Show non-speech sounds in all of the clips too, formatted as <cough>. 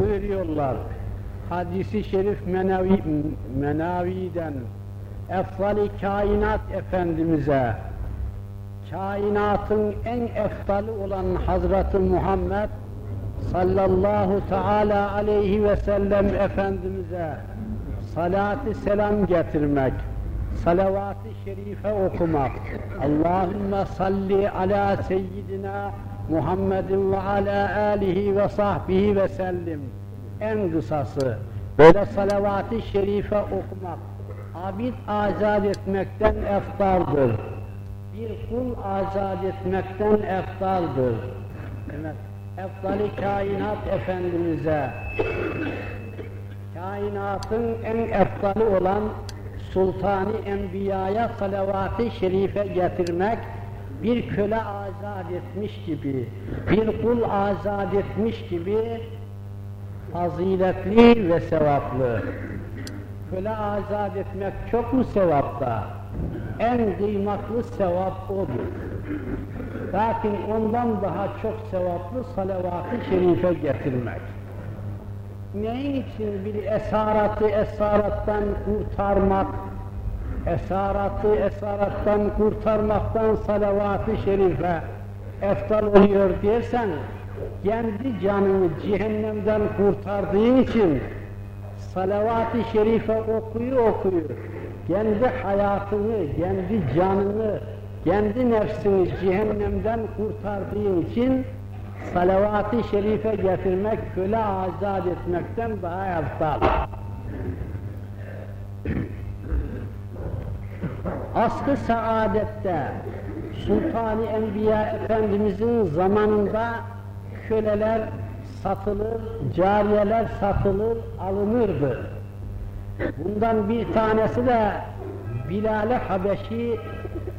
buyuruyorlar. Hadisi şerif menavi, menaviden efdali kainat efendimize kainatın en efdali olan Hazreti Muhammed sallallahu teala aleyhi ve sellem efendimize salatı selam getirmek salavat-ı şerife okumak Allahümme salli ala seyyidina Muhammedin ve ala alihi ve sahbihi ve sellim. En kısası böyle salavat-ı şerife okumak abid azat etmekten eftardır. Bir kul azat etmekten eftaldır. Evet, efdali kainat efendimize, kainatın en efdali olan Sultani Enbiya'ya salavat-ı şerife getirmek, bir köle azat etmiş gibi, bir kul azat etmiş gibi faziletli ve sevaplı. Köle azat etmek çok mu sevapta? en kıymetli sevap odur. Lakin ondan daha çok sevaplı salavat-ı şerife getirmek. Neyin için bir esaratı esarattan kurtarmak, esaratı esarattan kurtarmaktan salavat-ı şerife eftal oluyor dersen, kendi canını cehennemden kurtardığı için salavat-ı şerife okuyor okuyor kendi hayatını, kendi canını, kendi nefsini cehennemden kurtardığın için salavat-ı şerife getirmek, köle azat etmekten daha eftal. Aslı saadette Sultani Enbiya Efendimizin zamanında köleler satılır, cariyeler satılır, alınırdı. Bundan bir tanesi de Bilal-i Habeşi,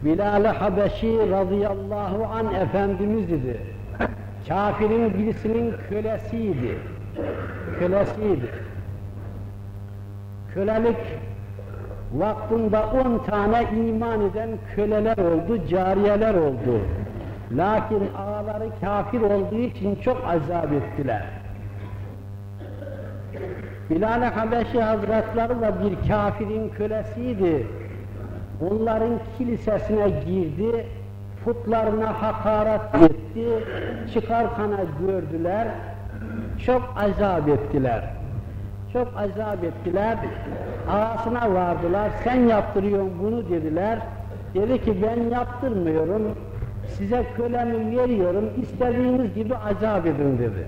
Bilal-i Habeşi radıyallahu an Efendimiz idi. Kafirin birisinin kölesiydi. Kölesiydi. Kölelik vaktinde on tane iman eden köleler oldu, cariyeler oldu. Lakin ağaları kafir olduğu için çok azap ettiler. Bilal-i Habeşi Hazretleri de bir kafirin kölesiydi. Onların kilisesine girdi, putlarına hakaret etti, çıkarkana gördüler, çok azap ettiler. Çok azap ettiler, ağasına vardılar, sen yaptırıyorsun bunu dediler. Dedi ki ben yaptırmıyorum, size kölemi veriyorum, istediğiniz gibi azap edin dedi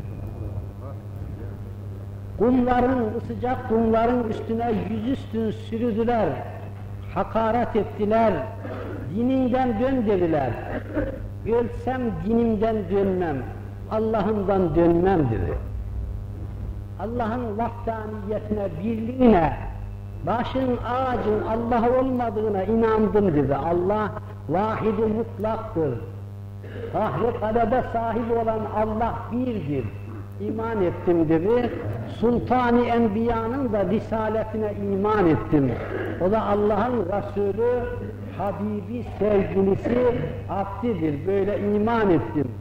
kumların, sıcak kumların üstüne yüzüstün sürüdüler, hakaret ettiler, dininden dön dediler. Ölsem dinimden dönmem, Allah'ımdan dönmem dedi. Allah'ın vahdaniyetine, birliğine, başın ağacın Allah olmadığına inandım dedi. Allah vahid mutlaktır. Kahri kalede sahip olan Allah birdir iman ettim dedi. Sultani Enbiya'nın da risaletine iman ettim. O da Allah'ın Resulü, Habibi, sevgilisi, abdidir. Böyle iman ettim.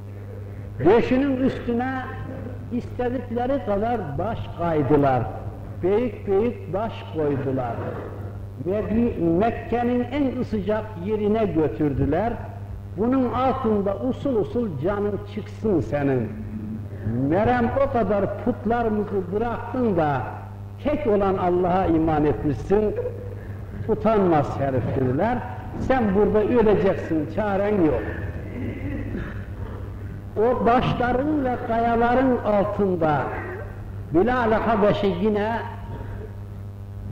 Döşünün üstüne istedikleri kadar baş kaydılar. Büyük büyük baş koydular. Ve Mekke'nin en sıcak yerine götürdüler. Bunun altında usul usul canın çıksın senin Merem o kadar putlarımızı bıraktın da tek olan Allah'a iman etmişsin, utanmaz herif dediler. Sen burada öleceksin, çaren yok. O başların ve kayaların altında Bilal-i Habeşi yine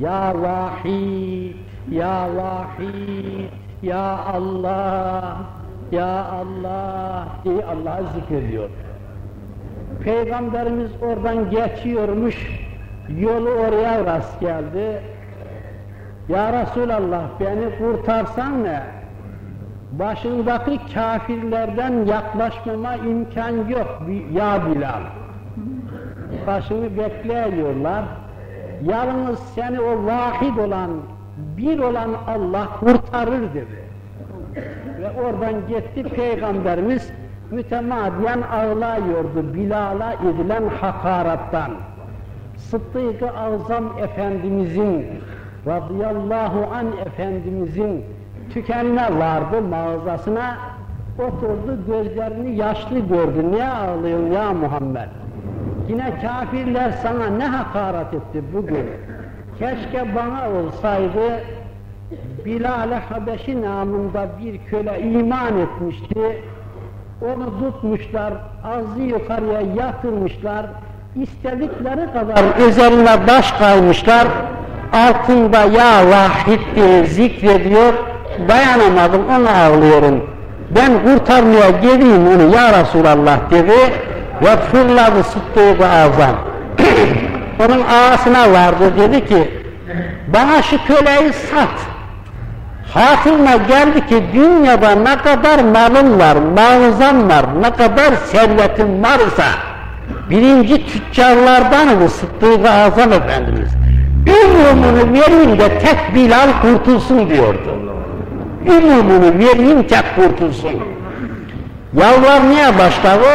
Ya Vahid, Ya Vahid, Ya Allah, Ya Allah diye Allah'ı zikrediyor. Peygamberimiz oradan geçiyormuş, yolu oraya rast geldi. Ya Resulallah beni kurtarsan ne? Başındaki kafirlerden yaklaşmama imkan yok ya Bilal. Başını bekliyorlar. Yalnız seni o vahid olan, bir olan Allah kurtarır dedi. Ve oradan gitti Peygamberimiz mütemadiyen ağlıyordu Bilal'a edilen hakarattan. Sıddık-ı Azam Efendimizin radıyallahu an Efendimizin tükenine vardı mağazasına oturdu gözlerini yaşlı gördü. Niye ağlıyorsun ya Muhammed? Yine kafirler sana ne hakaret etti bugün? Keşke bana olsaydı Bilal-i Habeşi namında bir köle iman etmişti. Onu tutmuşlar, ağzı yukarıya yatırmışlar, istedikleri kadar üzerine baş kalmışlar, altında ya vahid diye zikrediyor, dayanamadım onu ağlıyorum. Ben kurtarmaya geleyim onu ya Resulallah dedi ve fırladı sıddığı azam. Onun ağasına vardı dedi ki bana şu köleyi sat. Hatırına geldi ki dünyada ne kadar malın var, mağazan var, ne kadar servetin varsa birinci tüccarlardan bu Sıddık-ı Azam Efendimiz ümumunu vereyim de tek Bilal kurtulsun diyordu. Ümumunu vereyim tek kurtulsun. Yalvarmaya başladı,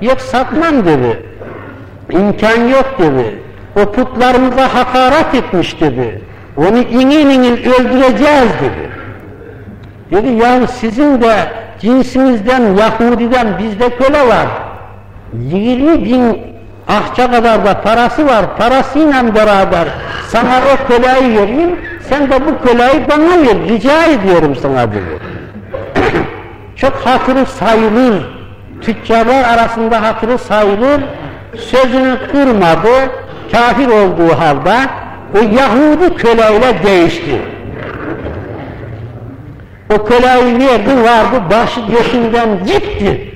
yok satmam dedi. İmkan yok dedi. O putlarımıza hakaret etmiş dedi. Onu inin inin öldüreceğiz dedi. Dedi ya sizin de cinsinizden, Yahudi'den bizde köle var. 20 bin ahça kadar da parası var. Parasıyla beraber sana o köleyi vereyim. Sen de bu köleyi bana ver. Rica ediyorum sana dedi. <clears throat> Çok hatırı sayılır. Tüccarlar arasında hatırı sayılır. Sözünü kırmadı. Kafir olduğu halde o Yahudi köleyle değişti. O köleyi verdi vardı başı göğsünden gitti.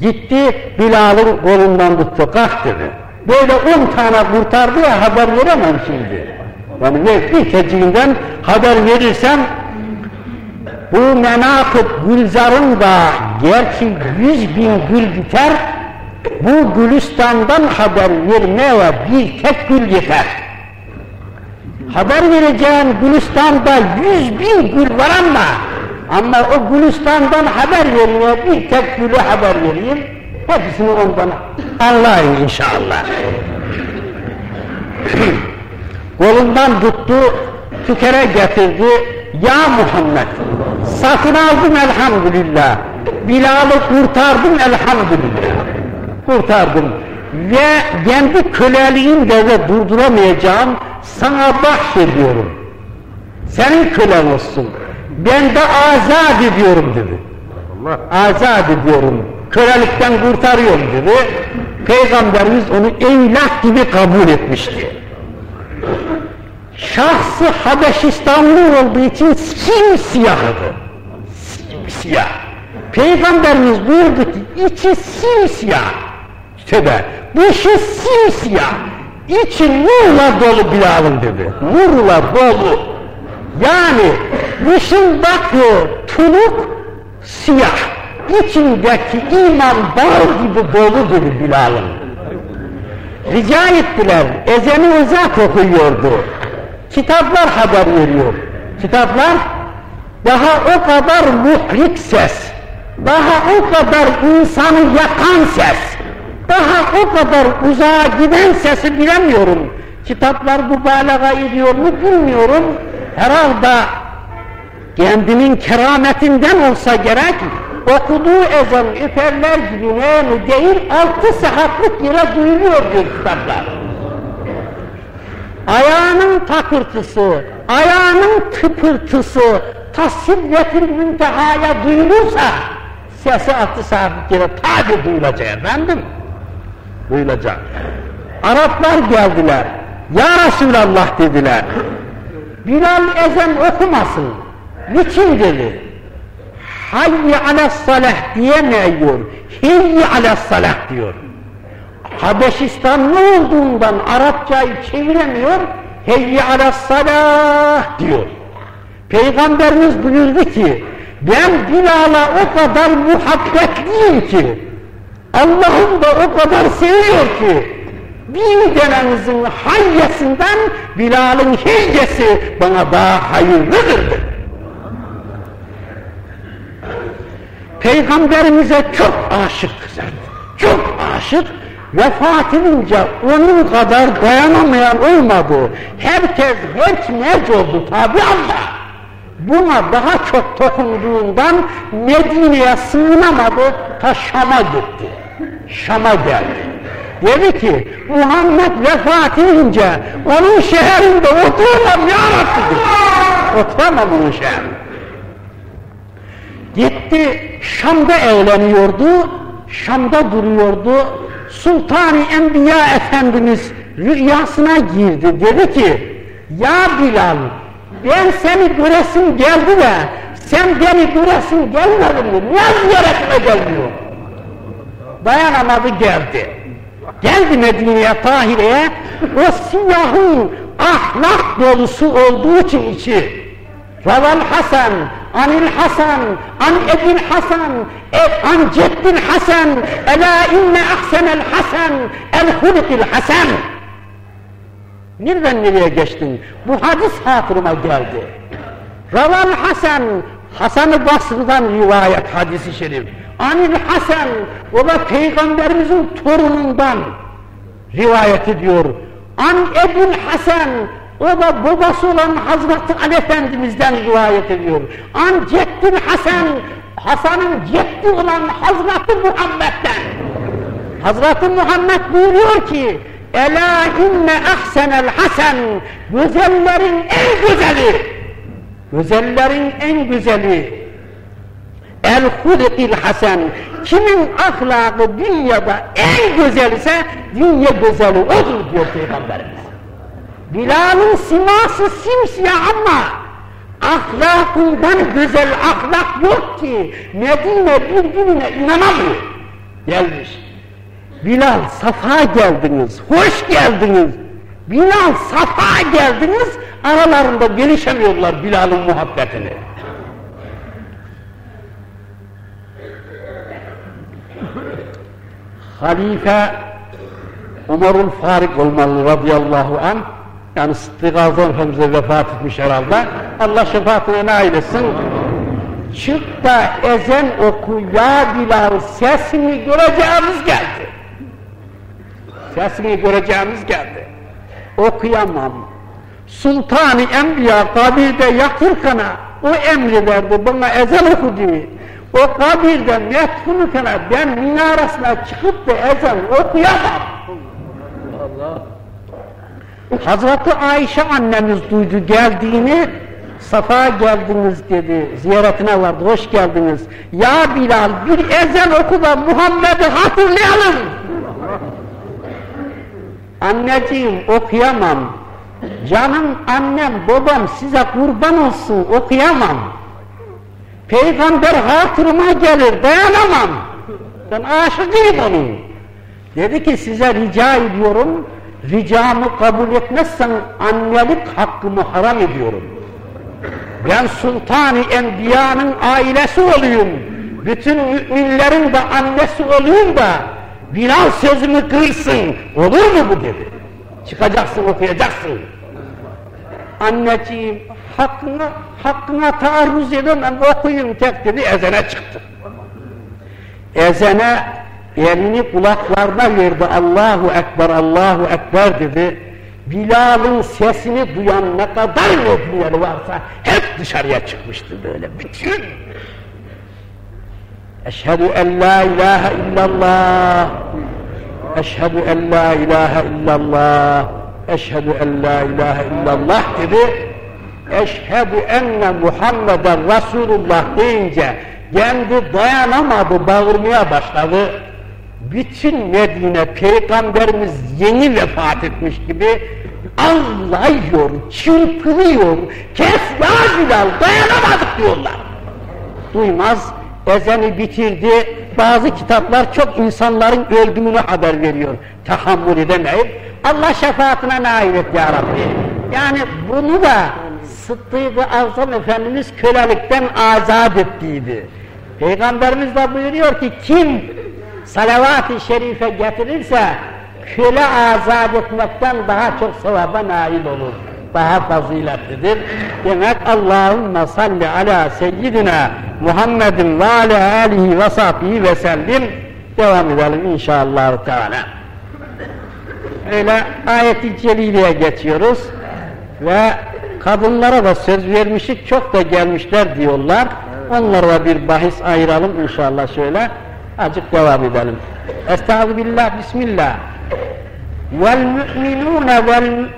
Gitti Bilal'ın kolundan tuttu kalk. Böyle on tane kurtardı ya haber veremem şimdi. Yani bir teciğinden haber verirsem bu menakıb Gülzar'ın da gerçi yüz bin gül biter bu Gülistan'dan haber vermeye bir tek gül yeter. Haber vereceğim Gülistan'da yüz bin gül var ama ama o Gülistan'dan haber vermeye bir tek gülü haber vereyim. Hepsini ondan anlayın inşallah. <clears throat> Kolundan tuttu, tükere getirdi. Ya Muhammed, satın aldım elhamdülillah. Bilal'ı kurtardım elhamdülillah. Kurtardım. Ve kendi köleliğimde de durduramayacağım sana bahşediyorum. Senin kölen olsun. Ben de azat ediyorum dedi. Azat ediyorum. Kölelikten kurtarıyorum dedi. Peygamberimiz onu evlat gibi kabul etmişti. Şahsı Habeşistanlı olduğu için simsiyahdı. Simsiyah. Peygamberimiz buyurdu ki içi simsiyah. Tövbe. Dışı simsiyah. İçi nurla dolu Bilal'ın dedi. Nurla dolu. Yani dışındaki tuluk siyah. İçindeki iman bal gibi dolu dedi Bilal'ın. Rica ettiler. Ezeni uzak okuyordu. Kitaplar haber veriyor. Kitaplar daha o kadar muhrik ses, daha o kadar insanı yakan ses, daha o kadar uzağa giden sesi bilemiyorum. Kitaplar mübalağa ediyor mu bilmiyorum. Herhalde kendinin kerametinden olsa gerek okuduğu ezan üferler gibi değil altı saatlik yere duyuluyor diyor kitaplar. Ayağının takırtısı, ayağının tıpırtısı tasirretin müntehaya duyulursa sesi saatlik yere tabi duyulacak efendim. Duyulacak. Araplar geldiler. Ya Resulallah dediler. Bilal ezan okumasın. Niçin dedi? Hayyi ala salah diyemiyor. Hiyyi ala salah diyor. Habeşistanlı olduğundan Arapçayı çeviremiyor. Heyyi ala diyor. Peygamberimiz buyurdu ki ben Bilal'a o kadar muhabbetliyim ki Allah'ım da o kadar seviyor ki bin denenizin hayyesinden Bilal'ın hiyyesi bana daha hayırlıdır. Peygamberimize çok aşık kızardı. Çok aşık vefat edince onun kadar dayanamayan olmadı. Herkes hiç merc oldu tabi ama buna daha çok dokunduğundan Medine'ye sığınamadı, ta Şam'a gitti. Şam'a geldi. Dedi ki Muhammed vefat edince onun şehrinde oturamam ya Rabbi. Oturamam onun şehrinde. Gitti Şam'da eğleniyordu, Şam'da duruyordu. Sultan-ı Enbiya Efendimiz rüyasına girdi. Dedi ki, ya Bilal ben seni göresim geldi de sen beni göresin gelmedin mi? Niye ziyaretime gelmiyor? Dayanamadı geldi. Geldi Medine'ye, Tahire'ye. O siyahın ahlak dolusu olduğu için içi. Raval Hasan, Anil Hasan, An Ebil Hasan, e, An Ceddil Hasan, Ela inne ahsenel Hasan, el hulikil Hasan. Nereden nereye geçtin? Bu hadis hatırıma geldi. Raval Hasan, Hasan-ı Basr'dan rivayet hadisi şerif. Anil Hasan, o da Peygamberimizin torunundan rivayet ediyor. An Ebul Hasan, o da babası olan Hazreti Ali Efendimiz'den rivayet ediyor. An Ceddin Hasan, Hasan'ın ceddi olan Hazreti Muhammed'den. Hazreti Muhammed buyuruyor ki, Ela inne ahsenel hasen, güzellerin en güzeli, güzellerin en güzeli, el hulikil hasen, kimin ahlakı dünyada en güzel ise dünya güzeli odur diyor Peygamberimiz. Bilal'ın siması simsiyah ama ahlakından güzel ahlak yok ki Medine birbirine inanamıyor. Gelmiş. Bilal safa geldiniz, hoş geldiniz. Bilal safa geldiniz, aralarında gelişemiyorlar Bilal'ın muhabbetini. Halife Umarul Farik olmalı radıyallahu an. Yani Sıddık Azam Efendimiz'e vefat etmiş herhalde. Allah şefaatine nail etsin. Çık da ezen oku ya Bilal sesini göreceğimiz geldi. Sesini göreceğimiz geldi. Okuyamam. Sultan-ı Enbiya kabirde yatırken o emri verdi bana ezan oku diye. O kabirde metfulken ben minarasına çıkıp da ezan okuyamam. Allah. Hazreti Ayşe annemiz duydu geldiğini, Safa geldiniz dedi, ziyaretine vardı, hoş geldiniz. Ya Bilal bir ezan oku da Muhammed'i hatırlayalım. Anneciğim okuyamam. Canım annem, babam size kurban olsun okuyamam. Peygamber hatırıma gelir, dayanamam. Ben aşıkıyım onun. Dedi ki size rica ediyorum, ricamı kabul etmezsen annelik hakkımı haram ediyorum. Ben Sultan-ı Enbiya'nın ailesi olayım. Bütün müminlerin de annesi olayım da Bilal sözümü kırsın. Olur mu bu dedi. Çıkacaksın okuyacaksın. Anneciğim hakkına, hakkına taarruz edemem okuyun tek dedi ezene çıktı. Ezene elini kulaklarına verdi Allahu Ekber Allahu Ekber dedi. Bilal'ın sesini duyan ne kadar müminler varsa hep dışarıya çıkmıştı böyle bütün. Eşhedü en la ilahe illallah. Eşhedü en la ilahe illallah. Eşhedü en la ilahe illallah dedi. Eşhedü enne Muhammeden Resulullah deyince kendi dayanamadı, bağırmaya başladı. Bütün Medine Peygamberimiz yeni vefat etmiş gibi ağlıyor, çırpınıyor, kes ya Bilal dayanamadık diyorlar. Duymaz, ezeni bitirdi, bazı kitaplar çok insanların öldüğünü haber veriyor. Tahammül edemeyip, Allah şefaatine nail et ya Rabbi. Yani bunu da Sıddık-ı Azam Efendimiz kölelikten azat ettiydi. Peygamberimiz de buyuruyor ki kim salavat-ı şerife getirirse köle azat etmekten daha çok sevaba nail olur. Daha faziletlidir. Demek Allahümme salli ala seyyidina Muhammedin ve ala alihi ve sahbihi ve sellim devam edelim inşallah. Teala. öyle ayet-i celileye geçiyoruz ve kadınlara da söz vermişik çok da gelmişler diyorlar. Onlara bir bahis ayıralım inşallah şöyle. Azıcık devam edelim. Estağfirullah, Bismillah. Vel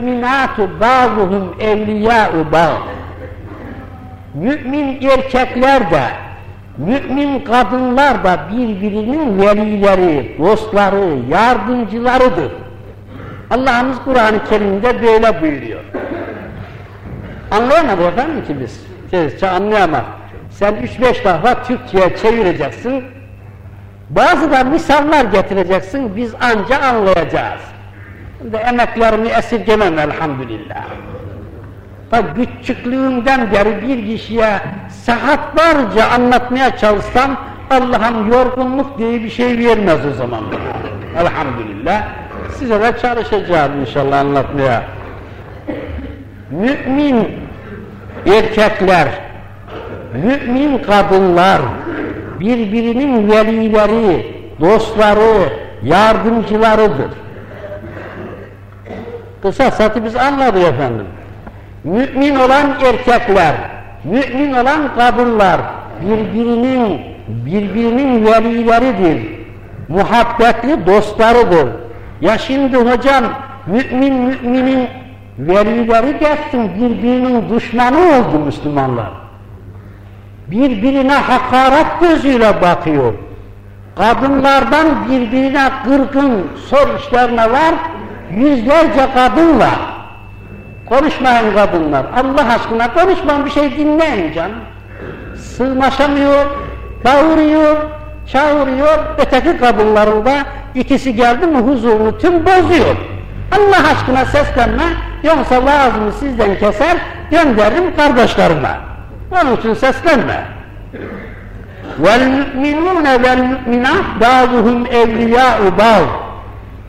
müminatu ba'duhum evliya'u ba'd. Mümin erkekler de, mümin kadınlar da birbirinin velileri, dostları, yardımcılarıdır. Allah'ımız Kur'an-ı Kerim'de böyle buyuruyor. Anlayamadı oradan mı ki biz? Şey, anlayamaz. Sen üç beş defa Türkçe'ye çevireceksin. Bazı da misaller getireceksin. Biz anca anlayacağız. Şimdi emeklerimi esirgemem elhamdülillah. Ta küçüklüğümden beri bir kişiye saatlerce anlatmaya çalışsam Allah'ım yorgunluk diye bir şey vermez o zaman. Elhamdülillah. Size de çalışacağım inşallah anlatmaya. Mümin erkekler, mümin kadınlar, birbirinin velileri, dostları, yardımcılarıdır. Kısasatı biz anladık efendim. Mümin olan erkekler, mümin olan kadınlar birbirinin birbirinin velileridir. Muhabbetli dostlarıdır. Ya şimdi hocam mümin müminin velileri gelsin birbirinin düşmanı oldu Müslümanlar. Birbirine hakaret gözüyle bakıyor. Kadınlardan birbirine kırgın sor işlerine var, yüzlerce kadın var. Konuşmayın kadınlar. Allah aşkına konuşmayın bir şey dinleyin canım. Sığmaşamıyor, bağırıyor, çağırıyor. Öteki kadınların ikisi geldi mi huzurunu tüm bozuyor. Allah aşkına seslenme, yoksa lazımı sizden keser, gönderirim kardeşlerime. Onun için seslenme. وَالْمُؤْمِنُونَ وَالْمُؤْمِنَاتِ بَعْضُهُمْ اَوْلِيَاءُ بَعْضٍ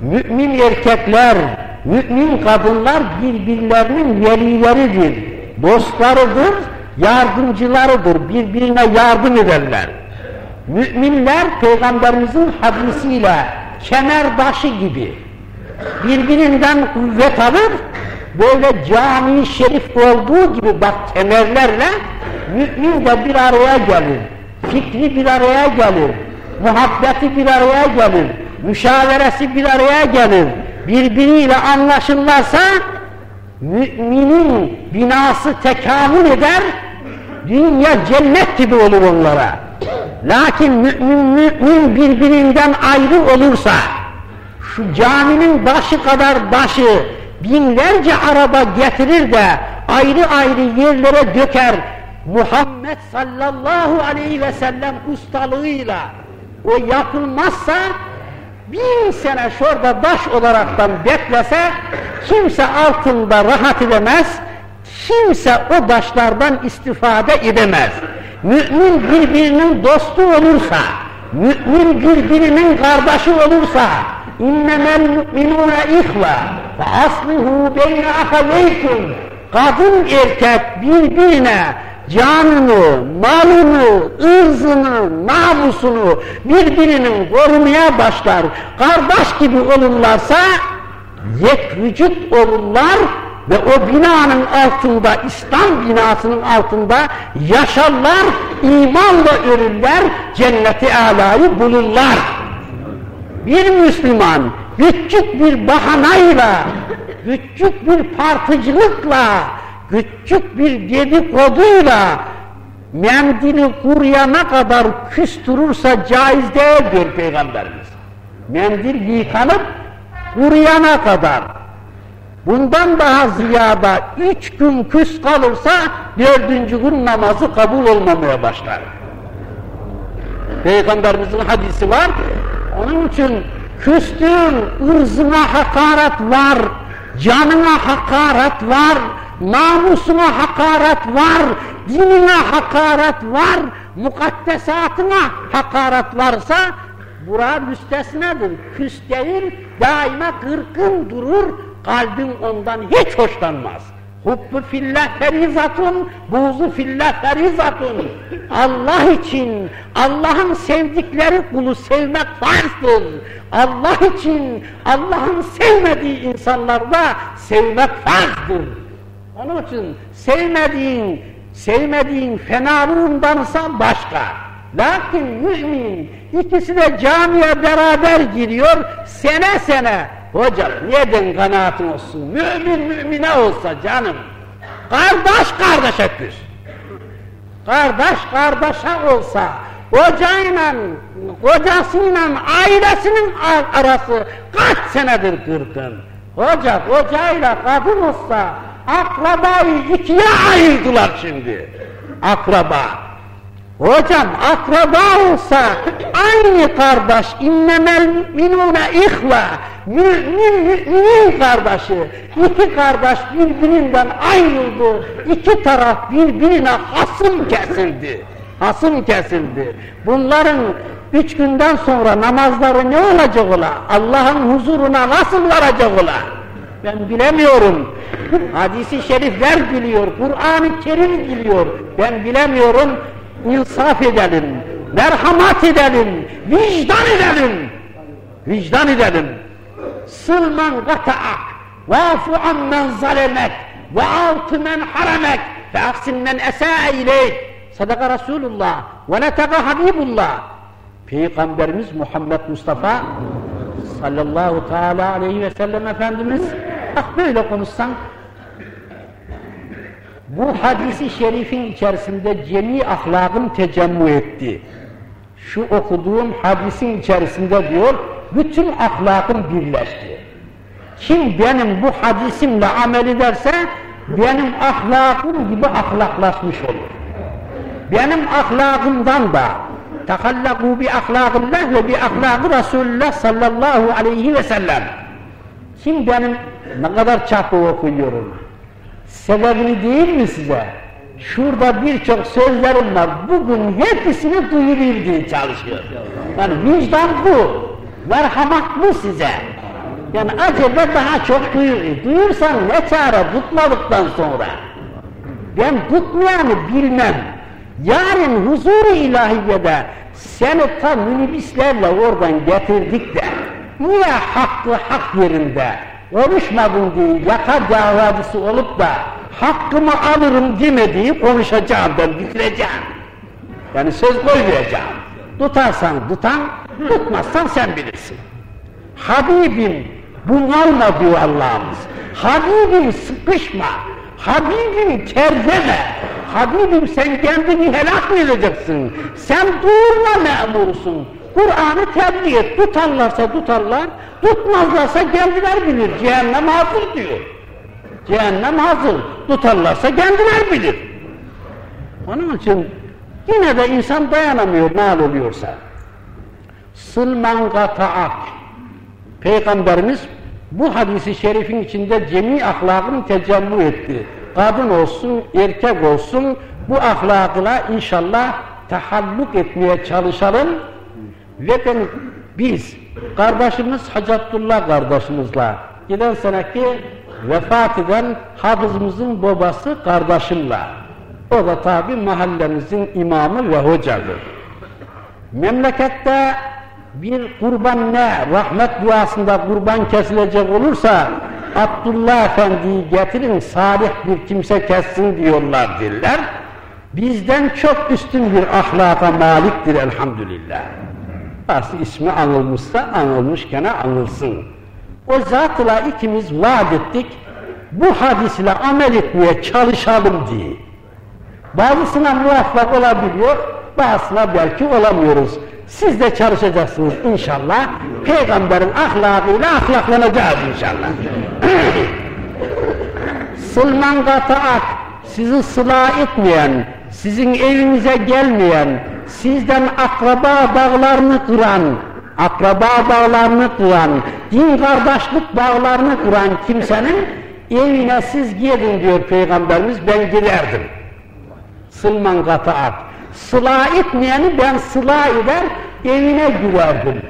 Mümin erkekler, mümin kadınlar birbirlerinin velileridir, dostlarıdır, yardımcılarıdır, birbirine yardım ederler. Müminler Peygamberimizin hadisiyle kemer başı gibi birbirinden kuvvet alır, böyle cami şerif olduğu gibi bak kemerlerle mümin de bir araya gelir, fikri bir araya gelir, muhabbeti bir araya gelir, müşaveresi bir araya gelir, birbiriyle anlaşırlarsa müminin binası tekamül eder, dünya cennet gibi olur onlara. Lakin mümin, mümin birbirinden ayrı olursa, şu caminin başı kadar başı binlerce araba getirir de ayrı ayrı yerlere döker, Muhammed sallallahu aleyhi ve sellem ustalığıyla o yapılmazsa bin sene şurada taş olaraktan beklese kimse altında rahat edemez, kimse o taşlardan istifade edemez. Mümin birbirinin dostu olursa, mümin birbirinin kardeşi olursa, müminune ihva ve aslihu beyne ahaveykum kadın erkek birbirine canını, malını, ırzını, namusunu birbirinin korumaya başlar. Kardeş gibi olurlarsa yek vücut olurlar ve o binanın altında, İslam binasının altında yaşarlar, imanla ölürler, cenneti alayı bulurlar. Bir Müslüman küçük bir bahanayla, küçük bir partıcılıkla, küçük bir dedikoduyla mendili kuruyana kadar küstürürse caiz değil diyor Peygamberimiz. Mendil yıkanıp kuruyana kadar. Bundan daha ziyada üç gün küs kalırsa dördüncü gün namazı kabul olmamaya başlar. Peygamberimizin hadisi var. Onun için küstüğün ırzına hakaret var, canına hakaret var, namusuna hakaret var, dinine hakaret var, mukaddesatına hakaret varsa bura müstesnedir. Küs değil, daima kırkın durur, kalbin ondan hiç hoşlanmaz. Hubbu fillah ferizatun, buğzu fillah ferizatun. Allah için, Allah'ın sevdikleri kulu sevmek farzdır. Allah için, Allah'ın sevmediği insanlarda sevmek farzdır. Onun için sevmediğin, sevmediğin fenalığındansa başka. Lakin mümin ikisi de camiye beraber giriyor sene sene. Hocam neden kanaatin olsun? Mümin mümine olsa canım. Kardeş kardeşe küs. Kardeş kardeşe olsa kocayla, kocasıyla ailesinin arası kaç senedir kırgın. Hoca kocayla kadın olsa akrabayı ikiye ayırdılar şimdi. Akraba. Hocam akraba olsa aynı kardeş innemel minune ihva mümin mümin kardeşi. İki kardeş birbirinden ayrıldı. İki taraf birbirine hasım kesildi. Hasım kesildi. Bunların üç günden sonra namazları ne olacak ola? Allah'ın huzuruna nasıl varacak ola? Ben bilemiyorum. Hadisi şerifler biliyor Kur'an-ı Kerim biliyor. Ben bilemiyorum. İnsaf edelim, merhamet edelim, vicdan edelim, vicdan edelim. Sılman kata'ak, vafu ammen zalemek, ve altı men haramek, ve aksin men esâ ileyk. Sadaka Resulullah, ve netega Habibullah. Peygamberimiz Muhammed Mustafa sallallahu teala aleyhi ve sellem Efendimiz bak böyle konuşsan bu hadisi şerifin içerisinde cemi ahlakın tecemmü etti. Şu okuduğum hadisin içerisinde diyor, bütün ahlakım birleşti. Kim benim bu hadisimle amel ederse, benim ahlakım gibi ahlaklaşmış olur. Benim ahlakımdan da tekallaku bi ahlakillah ve bi ahlakı Resulullah sallallahu aleyhi ve sellem. Kim benim ne kadar çapı okuyorum, Sebebini değil mi size? Şurada birçok sözlerim var. Bugün hepsini duyurayım diye çalışıyor. Yani vicdan bu. Merhamet bu size. Yani acaba daha çok duyur. Duyursan ne çare tutmadıktan sonra. Ben tutmayanı bilmem. Yarın huzur-u ilahiyede seni tam minibüslerle oradan getirdik de niye hakkı hak yerinde konuşmadın diye yaka davacısı olup da hakkımı alırım demediği konuşacağım ben bitireceğim. Yani söz koymayacağım. Tutarsan tutan, tutmazsan sen bilirsin. Habibim bunalma diyor Allah'ımız. Habibim sıkışma. Habibim terzeme. Habibim sen kendini helak mı edeceksin? Sen durma memursun. Kur'an'ı tebliğ et. Tutarlarsa tutarlar, tutmazlarsa kendiler bilir. Cehennem hazır diyor. Cehennem hazır. Tutarlarsa kendiler bilir. Onun için yine de insan dayanamıyor ne oluyorsa. Sılman kata'ak. Peygamberimiz bu hadisi şerifin içinde cemi ahlakını tecemmü etti. Kadın olsun, erkek olsun bu ahlakla inşallah tahalluk etmeye çalışalım ve biz kardeşimiz Hacatullah kardeşimizle giden seneki vefat eden hafızımızın babası kardeşimle o da tabi mahallemizin imamı ve hocadır. Memlekette bir kurban ne rahmet duasında kurban kesilecek olursa Abdullah Efendi'yi getirin salih bir kimse kessin diyorlar diller. Bizden çok üstün bir ahlaka maliktir elhamdülillah. Nasıl ismi anılmışsa anılmış gene anılsın. O zatla ikimiz vaat ettik, bu hadisle amel etmeye çalışalım diye. Bazısına muvaffak olabiliyor, bazısına belki olamıyoruz. Siz de çalışacaksınız inşallah. Peygamberin ahlakıyla ahlaklanacağız inşallah. <clears throat> Sılman kataat, sizi sıla etmeyen, sizin evinize gelmeyen, sizden akraba bağlarını kıran, akraba bağlarını kıran, din kardeşlik bağlarını kıran kimsenin evine siz girin diyor Peygamberimiz, ben girerdim. Sılman kataat. Sıla etmeyeni ben sıla eder, evine girerdim.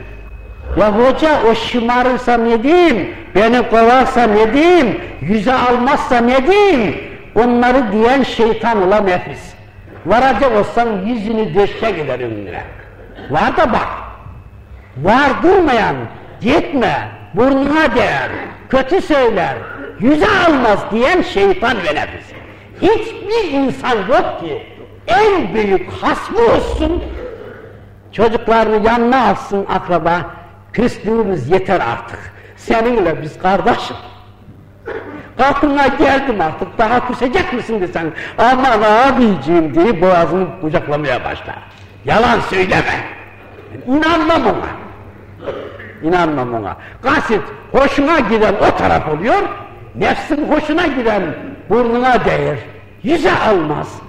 Ya hoca o şımarırsa ne diyeyim, beni kovarsa ne diyeyim, yüze almazsa ne diyeyim, onları diyen şeytan olan nefis. Varacak olsan yüzünü döşek eder önüne. Var da bak, var durmayan, gitme, burnuna değer, kötü söyler, yüze almaz diyen şeytan ve nefis. Hiçbir insan yok ki en büyük hasmı olsun, çocuklarını yanına alsın akraba, küslüğümüz yeter artık. Seninle biz kardeşim. Kapına geldim artık, daha küsecek misin desen, aman abiciğim diye boğazını kucaklamaya başlar. Yalan söyleme. İnanmam ona. İnanmam ona. Kasit hoşuna giden o taraf oluyor, nefsin hoşuna giden burnuna değer, yüze almaz.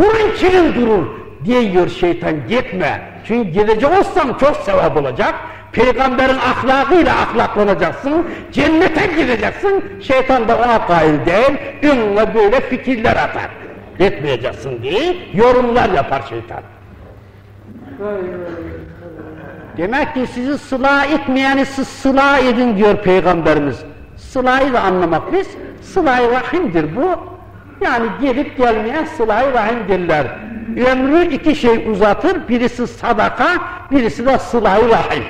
Burun kirin durur diyor şeytan gitme. Çünkü gidecek olsam çok sevap olacak. Peygamberin ahlakıyla ahlaklanacaksın, cennete gideceksin. Şeytan da ona kail değil, ünle böyle fikirler atar. Gitmeyeceksin diye yorumlar yapar şeytan. Demek ki sizi sıla etmeyeni siz sıla edin diyor Peygamberimiz. Sılayı da anlamak biz, sıla-i rahimdir bu. Yani gelip gelmeye sıla-i rahim derler. Ömrü iki şey uzatır, birisi sadaka, birisi de sıla-i rahim.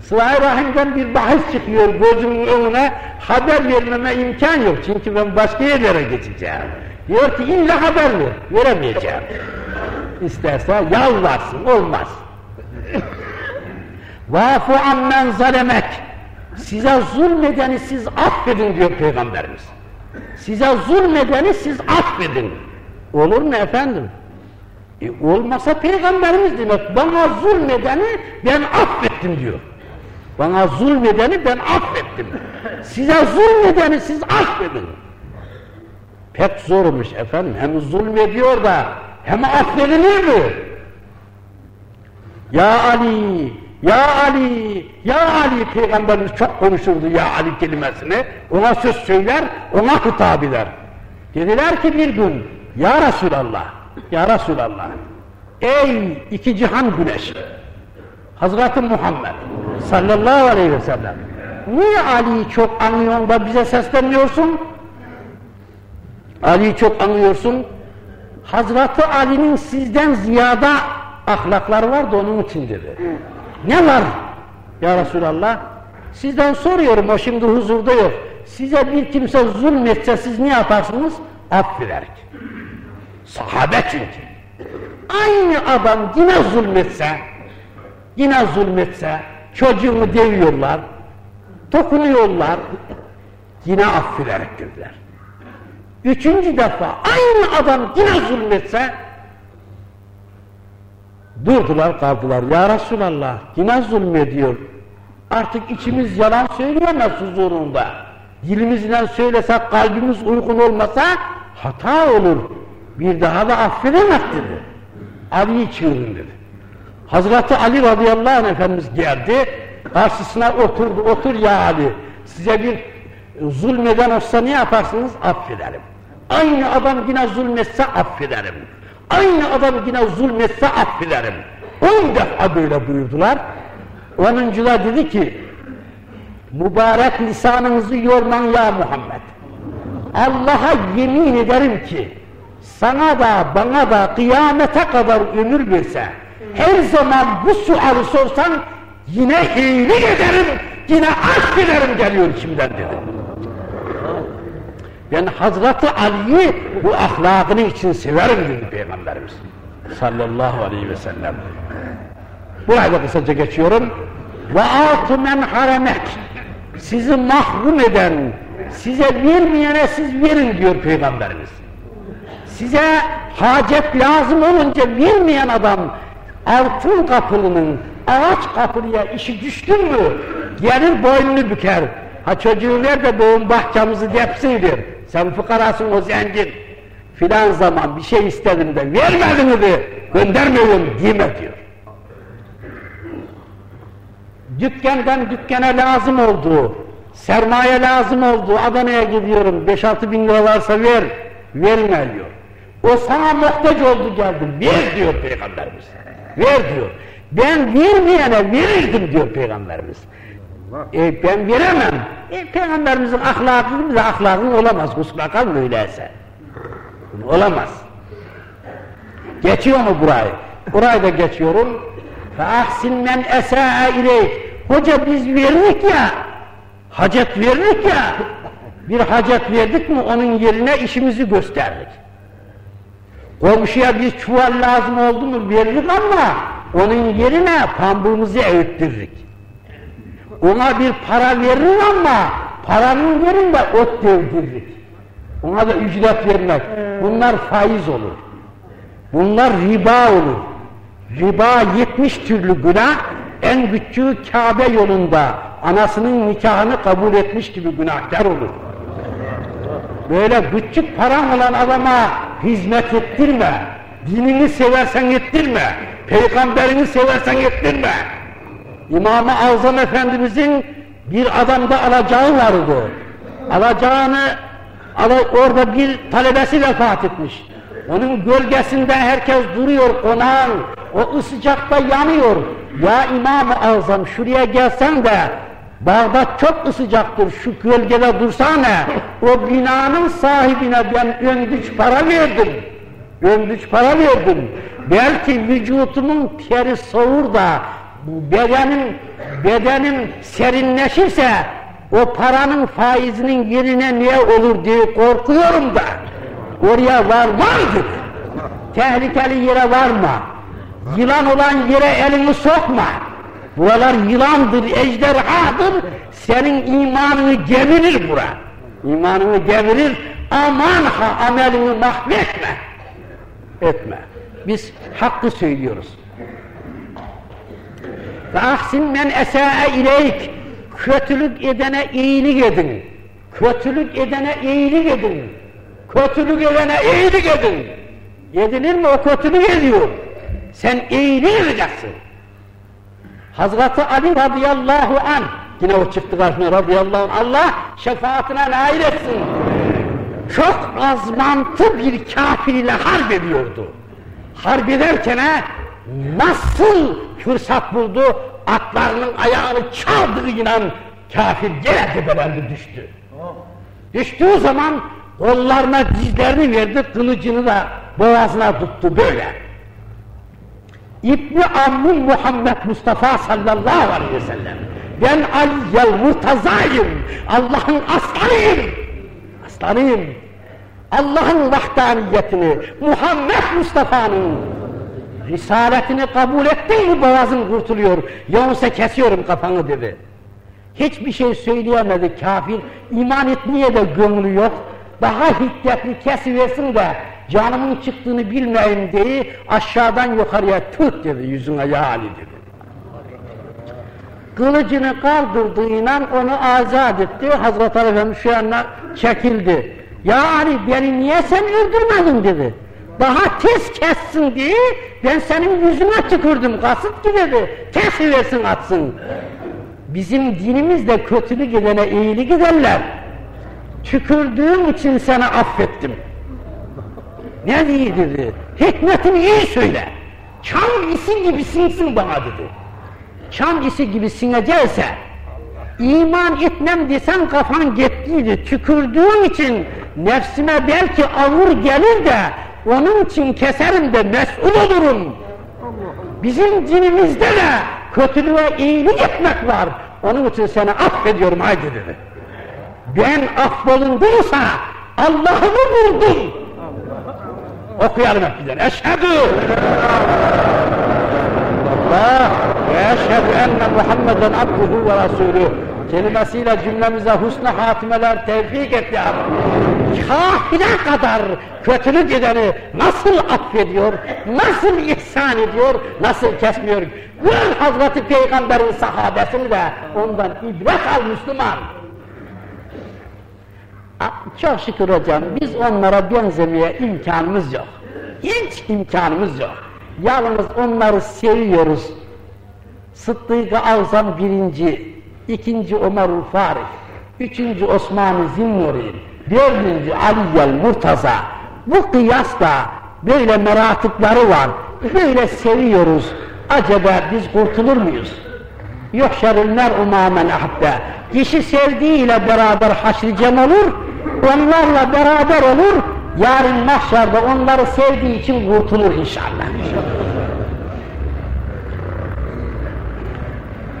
Sıla-i rahimden bir bahis çıkıyor gözümün önüne, haber vermeme imkan yok çünkü ben başka yerlere geçeceğim. Diyor ki illa haber ver, veremeyeceğim. İsterse yalvarsın, olmaz. <laughs> Vafu ammen zalemek. Size zulmedeni siz affedin diyor Peygamberimiz. Size zulmedeni siz affedin. Olur mu efendim? E, olmasa Peygamberimiz demek. Bana zulmedeni ben affettim diyor. Bana zulmedeni ben affettim. Size zulmedeni siz affedin. Pek zormuş efendim. Hem zulmediyor da hem affedilir mi? Ya Ali, ya Ali, Ya Ali Peygamberimiz çok konuşurdu Ya Ali kelimesini. Ona söz söyler, ona hitap eder. Dediler ki bir gün, Ya Resulallah, Ya Resulallah, ey iki cihan güneşi, Hazreti Muhammed sallallahu aleyhi ve sellem, niye Ali'yi çok anlıyorsun da bize seslenmiyorsun? Ali'yi çok anlıyorsun. Hazreti Ali'nin sizden ziyada ahlakları var da onun için dedi. Ne var? Ya Resulallah, sizden soruyorum, o şimdi huzurda yok. Size bir kimse zulmetse siz ne yaparsınız? Affederek. Sahabe çünkü. Aynı adam yine zulmetse, yine zulmetse, çocuğunu deviyorlar, dokunuyorlar, yine affederek dediler. Üçüncü defa aynı adam yine zulmetse, Durdular kaldılar. Ya Resulallah yine zulmediyor. Artık içimiz yalan söyleyemez huzurunda. Dilimizden söylesek kalbimiz uygun olmasa hata olur. Bir daha da affedemez dedi. Ali'yi çığırın dedi. Hazreti Ali radıyallahu anh Efendimiz geldi. Karşısına oturdu. Otur ya Ali. Size bir zulmeden olsa ne yaparsınız? Affederim. Aynı adam yine zulmetse affederim. Aynı adam yine zulmetse affederim. On defa böyle buyurdular. Onuncular dedi ki, mübarek lisanınızı yorman ya Muhammed. Allah'a yemin ederim ki, sana da bana da kıyamete kadar ömür verse, her zaman bu sualı sorsan, yine iyilik ederim, yine aşk geliyor içimden dedi. Ben Hazreti Ali'yi bu ahlakını için severim dedi Peygamberimiz. Sallallahu aleyhi ve sellem. Burayı da kısaca geçiyorum. Ve altı men haremek. Sizi mahrum eden, size vermeyene siz verin diyor Peygamberimiz. Size hacet lazım olunca vermeyen adam altın kapılının ağaç kapılıya işi düştün mü gelir boynunu büker. Ha çocuğu ver de doğum bahçamızı depsindir. Sen fukarasın o zengin. Filan zaman bir şey istedim de vermedi mi de göndermiyorum dime diyor. Dükkandan dükkana lazım oldu. Sermaye lazım oldu. Adana'ya gidiyorum. 5-6 bin lira varsa ver. Verme diyor. O sana muhtaç oldu geldi. Ver diyor Peygamberimiz. Ver diyor. Ben vermeyene verirdim diyor Peygamberimiz. E ben veremem. E, Peygamberimizin ahlakı bize ahlakı olamaz. Kusura kalma öyleyse. Olamaz. Geçiyor mu burayı? Burayı da geçiyorum. Ve ahsin men esa'a ileyk. Hoca biz verdik ya, hacet verdik ya, bir hacet verdik mi onun yerine işimizi gösterdik. Komşuya bir çuval lazım oldu mu verdik ama onun yerine pambuğumuzu eğittirdik. Ona bir para verir ama paranın yerinde ot devdirdik. Ona da ücret vermek. Bunlar faiz olur. Bunlar riba olur. Riba 70 türlü günah, en küçüğü Kabe yolunda anasının nikahını kabul etmiş gibi günahkar olur. Böyle küçük paran olan adama hizmet ettirme. Dinini seversen ettirme. Peygamberini seversen ettirme. İmam-ı Azam Efendimizin bir adamda alacağı vardı. Alacağını orada bir talebesi vefat etmiş. Onun gölgesinde herkes duruyor konağın. O ısıcakta yanıyor. Ya İmam-ı Azam şuraya gelsen de Bağdat çok ısıcaktır, şu gölgede dursana, o binanın sahibine ben öndüç para verdim, öndüç para verdim. Belki vücutumun teri soğur da, bedenim, bedenim serinleşirse, o paranın faizinin yerine ne olur diye korkuyorum da, oraya varmazdır. Tehlikeli yere varma, yılan olan yere elini sokma. Buralar yılandır, ejderhadır, senin imanını gemirir bura. İmanını gemirir, aman ha amelini mahvetme. Etme. Biz hakkı söylüyoruz. Ve ahsin men esâe ileyk. Kötülük edene iyilik edin. Kötülük edene iyilik edin. Kötülük edene iyilik edin. Edilir mi? O kötülük ediyor. Sen iyilik edeceksin. Hazreti Ali radıyallahu an yine o çıktı karşına radıyallahu anh Allah şefaatine nail etsin. Çok azmantı bir kafir ile harp ediyordu. Harp ederken nasıl fırsat buldu atlarının ayağını çaldığıyla kafir gene tepelendi düştü. Düştüğü zaman kollarına dizlerini verdi, kılıcını da boğazına tuttu böyle. İbni Ammi Muhammed Mustafa sallallahu aleyhi ve sellem. Ben Aliyyel Murtaza'yım. Allah'ın aslanıyım. Aslanıyım. Allah'ın vahdaniyetini, Muhammed Mustafa'nın risaletini kabul ettin mi boğazın kurtuluyor. Yoksa kesiyorum kafanı dedi. Hiçbir şey söyleyemedi kafir. İman etmeye de gönlü yok. Daha hiddetli kesiversin de canımın çıktığını bilmeyeyim diye aşağıdan yukarıya tut dedi yüzüne ya Ali dedi. Kılıcını kaldırdığıyla onu azat etti. Hazreti Ali Efendimiz şu yanına çekildi. Ya Ali beni niye sen öldürmedin dedi. Daha tez kessin diye ben senin yüzüne tükürdüm kasıt ki dedi. Kesiversin atsın. Bizim dinimizde kötülük edene iyilik ederler. Tükürdüğüm için seni affettim. Ne diye dedi? Hikmetini iyi söyle. Çam isi gibi sinsin bana dedi. Çam isi gibi sinecekse iman etmem desen kafan gittiydi. Tükürdüğün için nefsime belki ağır gelir de onun için keserim de mesul olurum. Bizim dinimizde de kötülüğe iyilik etmek var. Onun için seni affediyorum haydi dedi. Ben affolunduysa Allah'ımı buldum. Okuyalım hep birden. Eşhedü Allah ve eşhedü enne Muhammeden abduhu ve rasulü kelimesiyle cümlemize husn hatimeler tevfik et ya Kafire kadar kötülük edeni nasıl affediyor, nasıl ihsan ediyor, nasıl kesmiyor. Gör Hazreti Peygamber'in sahabesini de ondan ibret al Müslüman. Çok şükür hocam biz onlara benzemeye imkanımız yok. Hiç imkanımız yok. Yalnız onları seviyoruz. Sıddık-ı Azam birinci, ikinci Ömer-ül Farih, üçüncü Osman-ı dördüncü Aliyyel Murtaza. Bu kıyasla böyle meratipleri var. Böyle seviyoruz. acaba biz kurtulur muyuz? Yok şerrinler umamen ahbe. Kişi sevdiğiyle beraber haşr cem olur, onlarla beraber olur, yarın mahşerde onları sevdiği için kurtulur inşallah.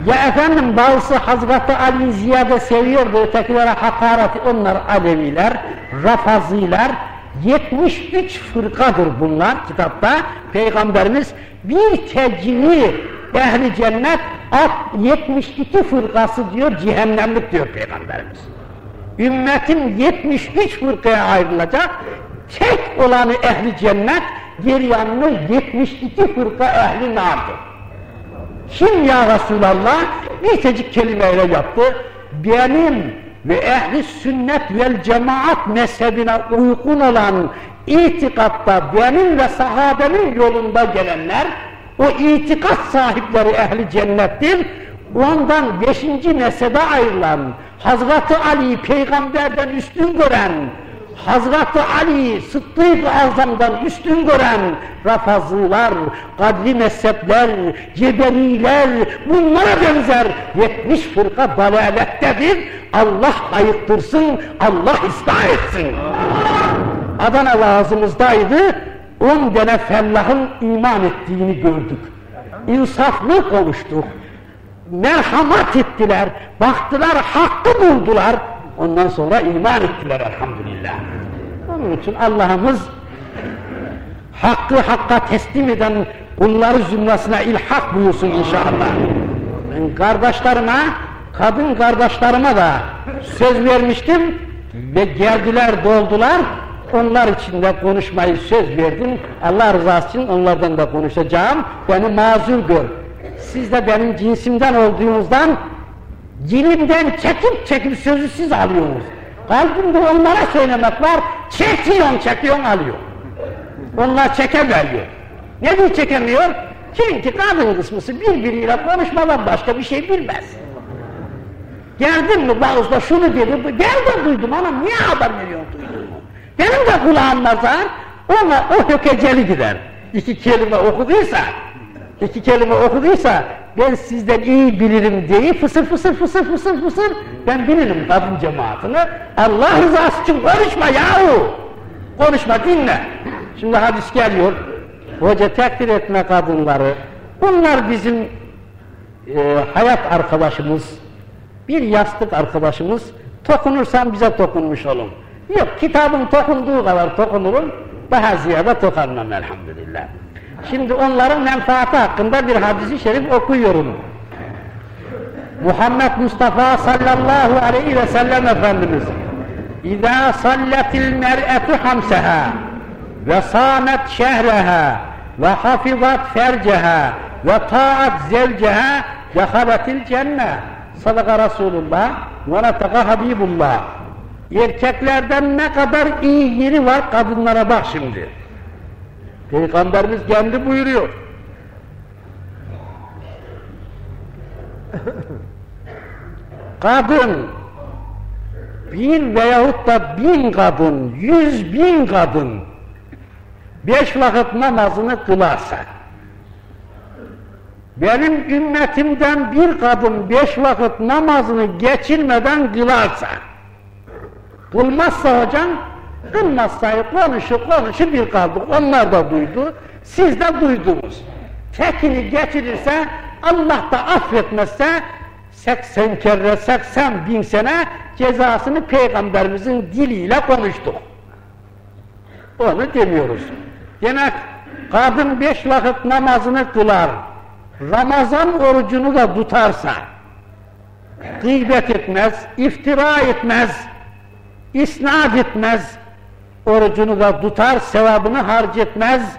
Ya efendim bazısı Hazreti Ali ziyade seviyordu, ötekilere hakaret, onlar Aleviler, Rafaziler, 73 fırkadır bunlar kitapta. Peygamberimiz bir tecini ehli cennet 72 fırkası diyor cehennemlik diyor Peygamberimiz. Ümmetim 73 fırkaya ayrılacak. Tek olanı ehli cennet, geri yanını 72 fırka ehli nardır. Kim ya Resulallah? Bir tecik kelimeyle yaptı. Benim ve ehli sünnet vel cemaat mezhebine uygun olan itikatta benim ve sahabemin yolunda gelenler o itikat sahipleri ehli cennettir. Ondan beşinci mezhebe ayrılan Hazreti Ali peygamberden üstün gören Hazreti Ali Sıddık Azam'dan üstün gören Rafazlılar, Kadri mezhepler, Ceberiler bunlara benzer 70 fırka dalalettedir. Allah ayıktırsın, Allah ıslah etsin. Adana lazımızdaydı, on tane fellahın iman ettiğini gördük. İnsaflı konuştuk. Merhamet ettiler, baktılar, hakkı buldular. Ondan sonra iman ettiler elhamdülillah. Onun için Allah'ımız hakkı hakka teslim eden kulları zümresine ilhak buyursun inşallah. Ben kardeşlerime, kadın kardeşlerime de söz vermiştim ve geldiler doldular. Onlar için de konuşmayı söz verdim. Allah rızası için onlardan da konuşacağım. Beni mazur gör. Siz de benim cinsimden olduğunuzdan dilimden çekip çekip sözü siz alıyorsunuz. Kalbimde onlara söylemek var, çekiyorsun çekiyorsun alıyor. Onlar çekemiyor. Ne çekemiyor? Çünkü kadın kısmısı birbiriyle konuşmadan başka bir şey bilmez. Geldin mi bazıda şunu dedi, ben de duydum anam niye haber veriyorsun duydun mu? Benim de kulağım nazar, ona o hökeceli gider. İki kelime okuduysa, iki kelime okuduysa ben sizden iyi bilirim diye fısır fısır fısır fısır fısır ben bilirim kadın cemaatini. Allah rızası için konuşma yahu. Konuşma dinle. Şimdi hadis geliyor. Hoca takdir etme kadınları. Bunlar bizim e, hayat arkadaşımız. Bir yastık arkadaşımız. Tokunursan bize dokunmuş olun. Yok kitabın tokunduğu kadar dokunurum. Daha ziyade tokanmam elhamdülillah. Şimdi onların menfaati hakkında bir hadisi şerif okuyorum. Muhammed Mustafa sallallahu aleyhi ve sellem Efendimiz İzâ salletil mer'etu hamseha ve sâmet şehreha ve hafizat ferceha ve ta'at zevceha dehaletil cenne. Sadaka Resulullah ve netaka Habibullah. Erkeklerden ne kadar iyi yeri var kadınlara bak şimdi Peygamberimiz kendi buyuruyor. <laughs> kadın bin veyahut da bin kadın, yüz bin kadın beş vakit namazını kılarsa benim ümmetimden bir kadın beş vakit namazını geçirmeden kılarsa kılmazsa hocam Kılmazsa konuşu konuşu bir kaldık. Onlar da duydu. Siz de duydunuz. Tekini getirirse Allah da affetmezse 80 kere 80 bin sene cezasını peygamberimizin diliyle konuştuk. Onu demiyoruz. Demek kadın beş vakit namazını kılar, Ramazan orucunu da tutarsa, gıybet etmez, iftira etmez, isnat etmez, orucunu da tutar, sevabını harcetmez.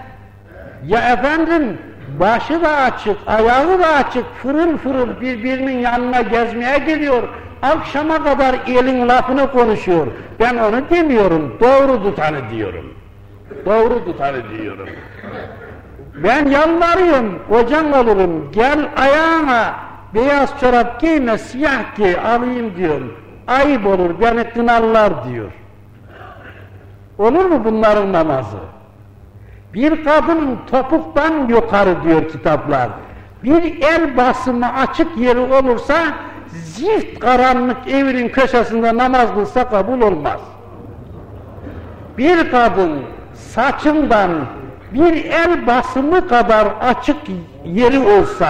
Ya efendim, başı da açık, ayağı da açık, fırıl fırıl birbirinin yanına gezmeye geliyor. Akşama kadar elin lafını konuşuyor. Ben onu demiyorum, doğru tutanı diyorum. Doğru tutanı diyorum. Ben yalvarıyorum, kocan olurum, gel ayağına beyaz çorap giyme, siyah giy, alayım diyorum. Ayıp olur, beni kınarlar diyor. Olur mu bunların namazı? Bir kadın topuktan yukarı diyor kitaplar. bir el basımı açık yeri olursa zift karanlık evinin köşesinde namaz kılsa kabul olmaz. Bir kadın saçından bir el basımı kadar açık yeri olsa,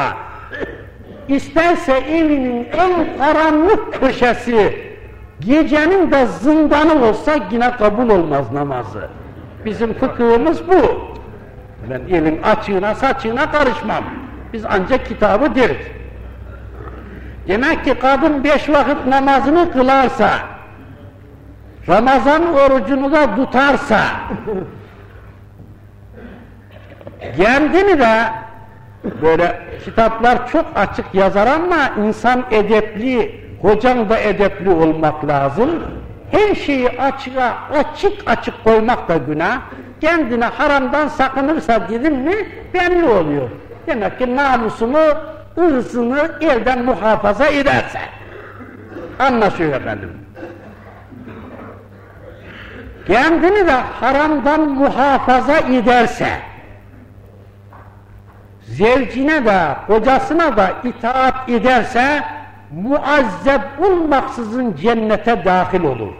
isterse evinin en karanlık köşesi, gecenin de zindanı olsa yine kabul olmaz namazı. Bizim fıkhımız bu. Ben evin açığına saçığına karışmam. Biz ancak kitabı deriz. Demek ki kadın beş vakit namazını kılarsa, Ramazan orucunu da tutarsa, <laughs> kendini de böyle kitaplar çok açık yazar ama insan edepli, hocan da edepli olmak lazım. Her şeyi açığa, açık açık koymak da günah. Kendine haramdan sakınırsa dedim mi belli oluyor. Demek ki namusunu, ırzını elden muhafaza ederse. Anlaşıyor efendim. Kendini de haramdan muhafaza ederse, zevcine de, kocasına da itaat ederse, muazzeb olmaksızın cennete dahil olur.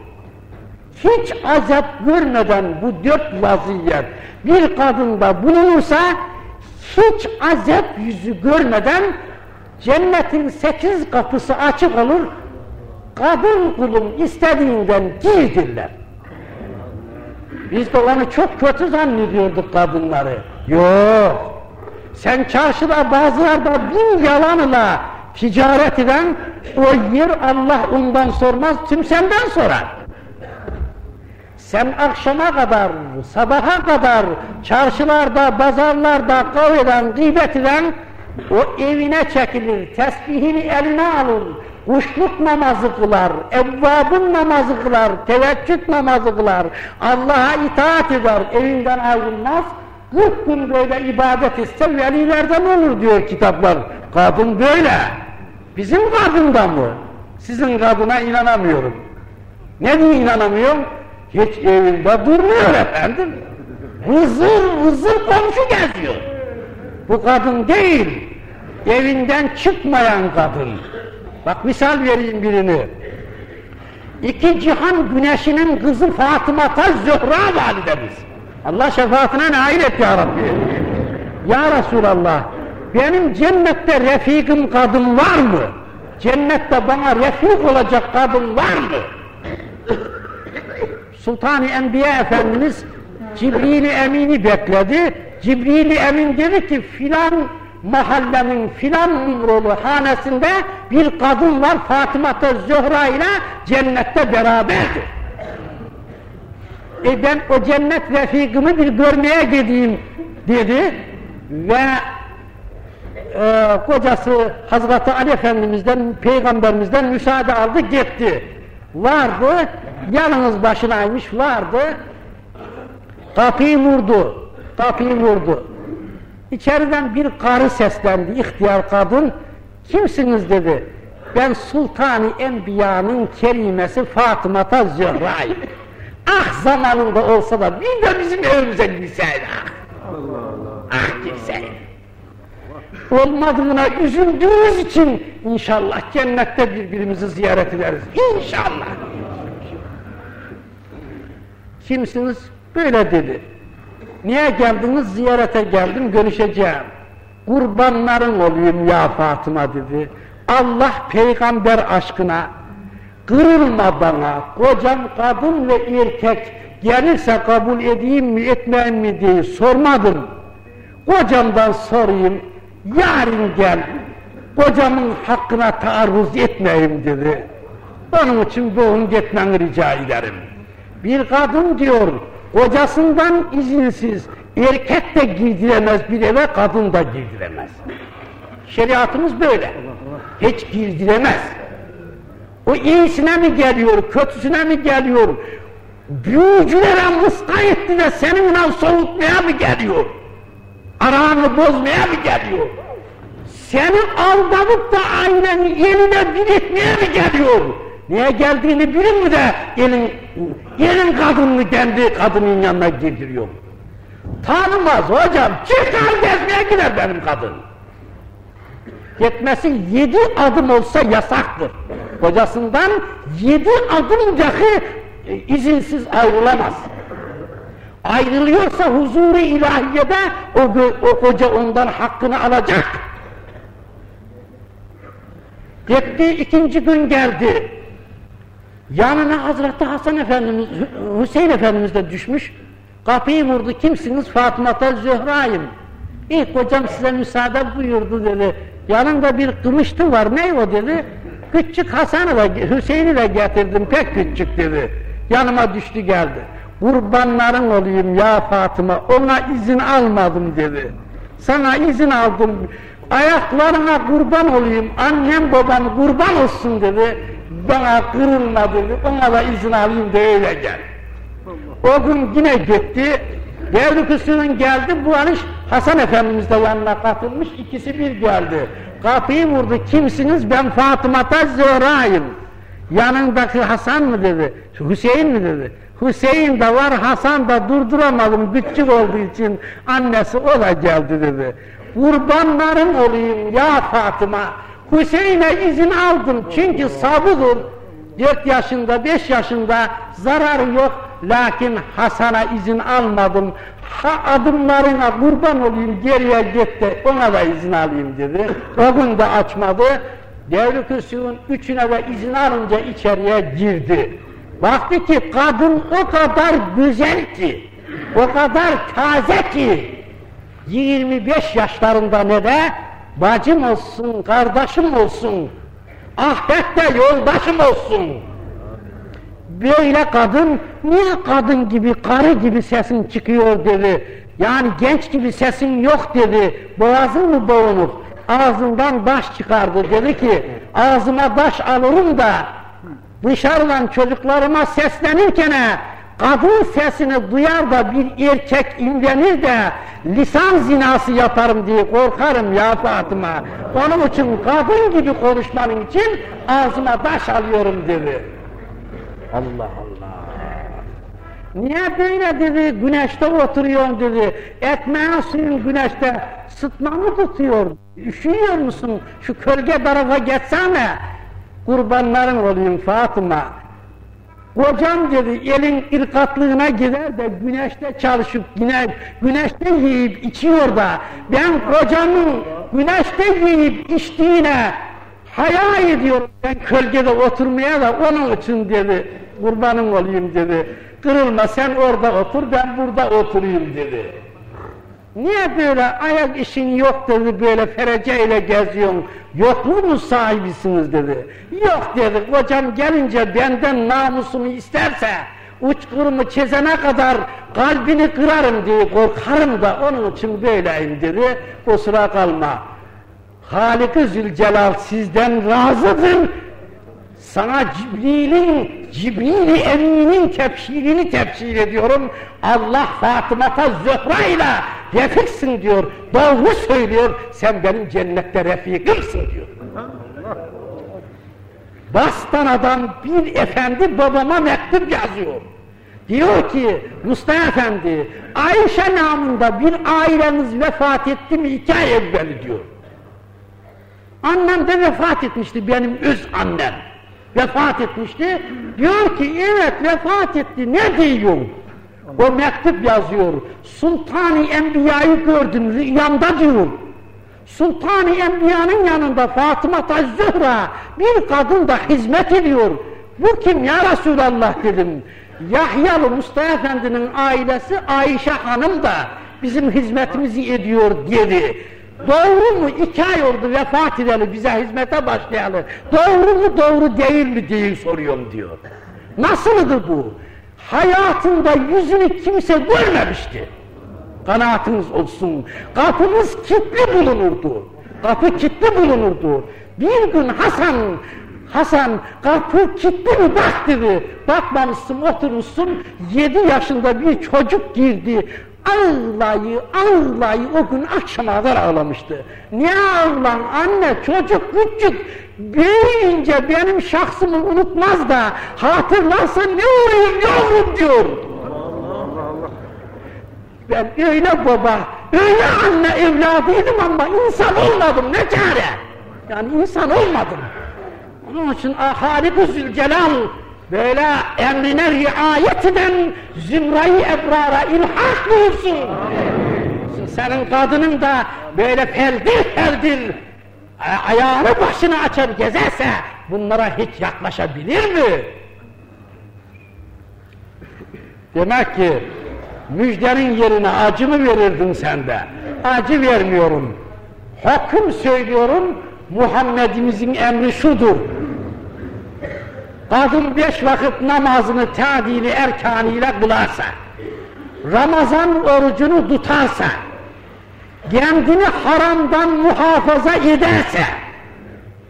Hiç azap görmeden bu dört vaziyet bir kadında bulunursa, hiç azap yüzü görmeden cennetin sekiz kapısı açık olur, kadın kulun istediğinden girdirler. Biz de onu çok kötü zannediyorduk kadınları. Yok. Sen çarşıda bazılarda bin yalanla ticaret eden o yer Allah ondan sormaz, tüm senden sorar. Sen akşama kadar, sabaha kadar çarşılarda, pazarlarda kavgadan, gıybet eden o evine çekilir, tesbihini eline alır, kuşluk namazı kılar, evvabın namazı kılar, teveccüh namazı kılar, Allah'a itaat eder, evinden ayrılmaz, 40 gün böyle ibadet etse velilerden olur diyor kitaplar. Kadın böyle. Bizim kadından mı? Sizin kadına inanamıyorum. Ne diye inanamıyorum? Hiç evinde durmuyor efendim. Hızır hızır komşu geziyor. Bu kadın değil. Evinden çıkmayan kadın. Bak misal vereyim birini. İki cihan güneşinin kızı Fatıma Taz Zöhra validemiz. Allah şefaatine nail et ya Rabbi. Ya Resulallah, benim cennette refikim kadın var mı? Cennette bana refik olacak kadın var mı? Sultan-ı Enbiya Efendimiz Cibril-i Emin'i bekledi. Cibril-i Emin dedi ki filan mahallenin filan numaralı hanesinde bir kadın var Fatıma Zöhra ile cennette beraberdir. E ben o cennet refikimi bir görmeye gideyim dedi ve e, kocası Hazreti Ali Efendimiz'den, Peygamberimizden müsaade aldı gitti. Vardı, yalnız başınaymış vardı, kapıyı vurdu, kapıyı vurdu. İçeriden bir karı seslendi, ihtiyar kadın, kimsiniz dedi. Ben Sultan-ı Enbiya'nın kerimesi Fatıma'ta Zöhra'yım. Ah zamanında olsa da bir de bizim evimize girseydi ah. Allah Allah. Ah girseydi. Olmadığına üzüldüğümüz için inşallah cennette birbirimizi ziyaret ederiz. İnşallah. Kimsiniz? Böyle dedi. Niye geldiniz? Ziyarete geldim, görüşeceğim. Kurbanların olayım ya Fatıma dedi. Allah peygamber aşkına kırılma bana, kocam kadın ve erkek gelirse kabul edeyim mi etmeyeyim mi diye sormadım. Kocamdan sorayım, yarın gel, kocamın hakkına taarruz etmeyeyim dedi. Onun için doğum gitmeni rica ederim. Bir kadın diyor, kocasından izinsiz erkek de girdiremez bir eve, kadın da girdiremez. Şeriatımız böyle. Hiç girdiremez. O iyisine mi geliyor, kötüsüne mi geliyor? Büyücülere muska etti de seninle soğutmaya mı geliyor? Aranı bozmaya mı geliyor? Seni aldatıp da aileni eline diretmeye mi geliyor? Niye geldiğini bilin mi de elin, elin kadınını kendi kadının yanına girdiriyor? Tanımaz hocam, çıkar gezmeye gider benim kadın. gitmesi yedi adım olsa yasaktır. Kocasından yedi adım dahi e, izinsiz ayrılamaz. Ayrılıyorsa huzuru ilahiyede o, o koca ondan hakkını alacak. Gitti ikinci gün geldi. Yanına Hazreti Hasan Efendimiz, Hüseyin Efendimiz de düşmüş. Kapıyı vurdu. Kimsiniz? Fatıma Zühra'yım. İyi kocam size müsaade buyurdu dedi. Yanında bir kılıçtı var. Ne o dedi. Küçük Hasan'ı da Hüseyin'i de getirdim. Pek küçük dedi. Yanıma düştü geldi. Kurbanların olayım ya Fatıma. Ona izin almadım dedi. Sana izin aldım. Ayaklarına kurban olayım. Annem babam kurban olsun dedi. Bana kırılma dedi. Ona da izin alayım de öyle gel. O gün yine gitti. Devri Kısır'ın geldi, bu anış Hasan Efendimiz de yanına katılmış, ikisi bir geldi. Kapıyı vurdu, kimsiniz? Ben Fatıma'ta Zehra'yım. Yanındaki Hasan mı dedi, Hüseyin mi dedi. Hüseyin de var, Hasan da durduramadım, küçük olduğu için annesi o da geldi dedi. Kurbanların olayım ya Fatıma, Hüseyin'e izin aldım çünkü sabıdır. Dört yaşında, beş yaşında zararı yok. Lakin Hasan'a izin almadım. Ha adımlarına kurban olayım geriye gitti. Ona da izin alayım dedi. O gün de açmadı. Devri Kürsü'nün üçüne de izin alınca içeriye girdi. Baktı ki kadın o kadar güzel ki, o kadar taze ki, 25 yaşlarında ne de bacım olsun, kardeşim olsun, ahirette yoldaşım olsun. Böyle kadın, niye kadın gibi, karı gibi sesin çıkıyor dedi. Yani genç gibi sesin yok dedi. Boğazın mı boğulur? Ağzından baş çıkardı. Dedi ki, ağzıma baş alırım da dışarıdan çocuklarıma seslenirken kadın sesini duyar da bir erkek imrenir de lisan zinası yaparım diye korkarım ya Fatıma. Onun için kadın gibi konuşmanın için ağzıma taş alıyorum dedi. Allah Allah. Niye böyle dedi, güneşte oturuyorsun dedi, ekmeğin suyun güneşte sıtma mı tutuyor, üşüyor musun, şu kölge tarafa geçsene, kurbanların olayım Fatıma. Kocam dedi elin irkatlığına gider de güneşte çalışıp yine güneşte yiyip içiyor da ben kocamın güneşte yiyip içtiğine haya ediyorum. Ben kölgede oturmaya da onun için dedi kurbanım olayım dedi. Kırılma sen orada otur ben burada oturayım dedi niye böyle ayak işin yok dedi böyle fereceyle geziyorsun? Yokluğu mu sahibisiniz dedi. Yok dedi. Kocam gelince benden namusumu isterse uçkurumu çizene kadar kalbini kırarım diye korkarım da onun için böyleyim dedi. Kusura kalma. Halik-i Zülcelal sizden razıdır. Sana Cibril'in, Cibril-i Emin'in tepşirini tepşir ediyorum. Allah Fatıma'ta Zöhra ile refiksin diyor. Doğru söylüyor. Sen benim cennette refikimsin diyor. Bastana'dan bir efendi babama mektup yazıyor. Diyor ki Mustafa Efendi, Ayşe namında bir aileniz vefat etti mi iki ay evveli diyor. Annem de vefat etmişti benim öz annem. Vefat etmişti. Diyor ki evet vefat etti. Ne diyorsun? O mektup yazıyor. Sultan-ı Enbiya'yı gördüm rüyamda diyor. Sultan-ı Enbiya'nın yanında Fatıma Zühra bir kadın da hizmet ediyor. Bu kim ya Resulallah dedim. Yahyalı Mustafa Efendi'nin ailesi Ayşe Hanım da bizim hizmetimizi ediyor dedi. Doğru mu? İki ay oldu vefat edeli bize hizmete başlayalı. Doğru mu doğru değil mi diye soruyorum diyor. Nasıldı bu? Hayatında yüzünü kimse görmemişti. Kanaatiniz olsun. Kapımız kilitli bulunurdu. Kapı kilitli bulunurdu. Bir gün Hasan, Hasan kapı kilitli mi bak dedi. Bakmamışsın oturmuşsun. Yedi yaşında bir çocuk girdi ağlayı ağlayı o gün akşama kadar ağlamıştı. Niye ağlan anne çocuk küçük büyüyünce benim şahsımı unutmaz da hatırlarsa ne olayım yavrum diyor. Ben öyle baba, öyle anne evladıydım ama insan olmadım ne çare. Yani insan olmadım. Onun için Halik-ı Zülcelal böyle emrine riayet eden zümrayı ebrara ilhak buyursun. Senin kadının da böyle feldir feldir ayağını başına açar gezerse bunlara hiç yaklaşabilir mi? Demek ki müjdenin yerine acı mı verirdin sen de? Acı vermiyorum. Hüküm söylüyorum, Muhammed'imizin emri şudur. Kadın beş vakit namazını tadili erkanıyla kılarsa, Ramazan orucunu tutarsa, kendini haramdan muhafaza ederse,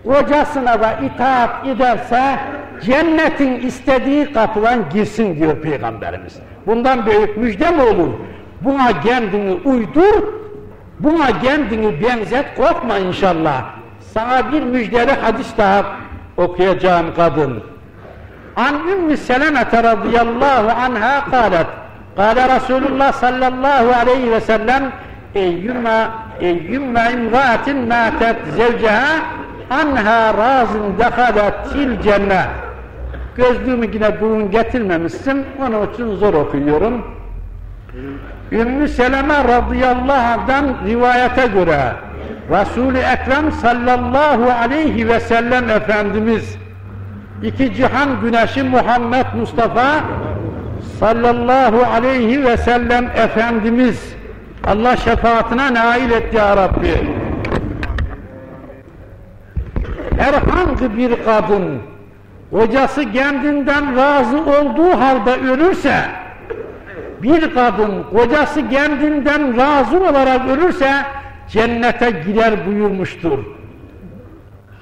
kocasına da itaat ederse, cennetin istediği kapıdan girsin diyor Peygamberimiz. Bundan büyük müjde mi olur? Buna kendini uydur, buna kendini benzet, korkma inşallah. Sana bir müjdeli hadis daha okuyacağım kadın. An Ümmü Selemete radıyallahu anha kalet. Kale Resulullah sallallahu aleyhi ve sellem eyyümme eyyümme imraatin mâtet zevceha anha razın dekaletil cennet. Gözlüğümü yine bugün getirmemişsin, onun için zor okuyorum. Ümmü Seleme radıyallahu anh'dan rivayete göre Resul-i Ekrem sallallahu aleyhi ve sellem Efendimiz iki cihan güneşi Muhammed Mustafa sallallahu aleyhi ve sellem Efendimiz Allah şefaatine nail etti ya Rabbi. Herhangi bir kadın kocası kendinden razı olduğu halde ölürse bir kadın kocası kendinden razı olarak ölürse cennete girer buyurmuştur.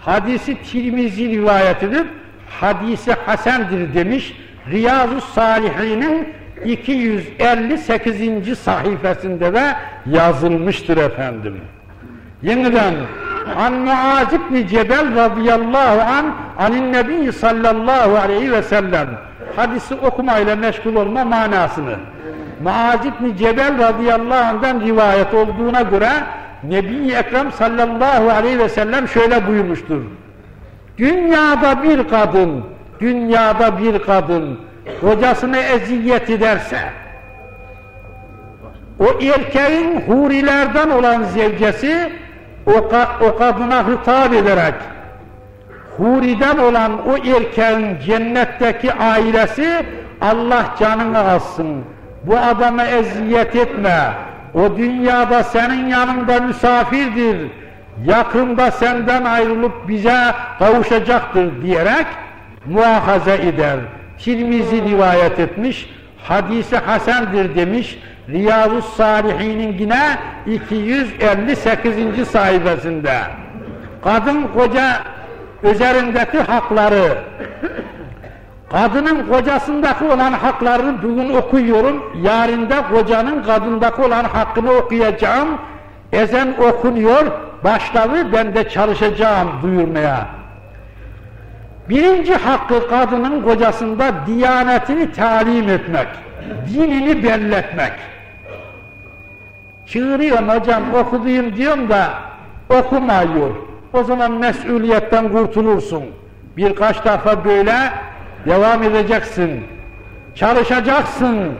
Hadisi Tirmizi rivayet edip hadisi hasendir demiş Riyazu Salihin'in 258. sayfasında da yazılmıştır efendim. Yeniden An Muaz ibn Cebel radıyallahu an anin nebi sallallahu aleyhi ve sellem hadisi okumayla meşgul olma manasını Muaz ibn Cebel radıyallahu anh'dan rivayet olduğuna göre Nebi Ekrem sallallahu aleyhi ve sellem şöyle buyurmuştur. Dünyada bir kadın, dünyada bir kadın kocasını eziyet ederse, o erkeğin hurilerden olan zevcesi o, ka o kadına hitap ederek huriden olan o erkeğin cennetteki ailesi Allah canını alsın. Bu adama eziyet etme. O dünyada senin yanında misafirdir. Yakında senden ayrılıp bize kavuşacaktır diyerek muahaze eder. Tirmizi rivayet etmiş, hadisi hasendir demiş, Riyazu Salihin'in yine 258. sayfasında. Kadın koca üzerindeki hakları, kadının kocasındaki olan haklarını bugün okuyorum, yarın da kocanın kadındaki olan hakkını okuyacağım. Ezen okunuyor, başladı ben de çalışacağım duyurmaya. Birinci hakkı kadının kocasında diyanetini talim etmek, dinini belletmek. Çığırıyorum hocam okuduyum diyorum da okumuyor. O zaman mesuliyetten kurtulursun. Birkaç defa böyle devam edeceksin. Çalışacaksın.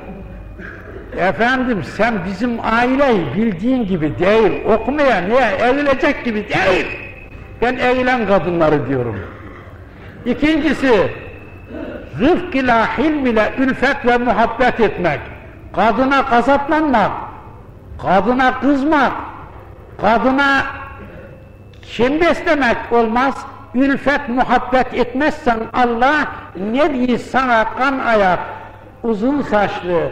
Efendim sen bizim aileyi bildiğin gibi değil, okumaya niye evlenecek gibi değil. Ben evlen kadınları diyorum. İkincisi, rıfk ile hilm ile ülfet ve muhabbet etmek. Kadına gazaplanmak, kadına kızmak, kadına kim beslemek olmaz, ülfet muhabbet etmezsen Allah ne diye sana kan ayak, uzun saçlı,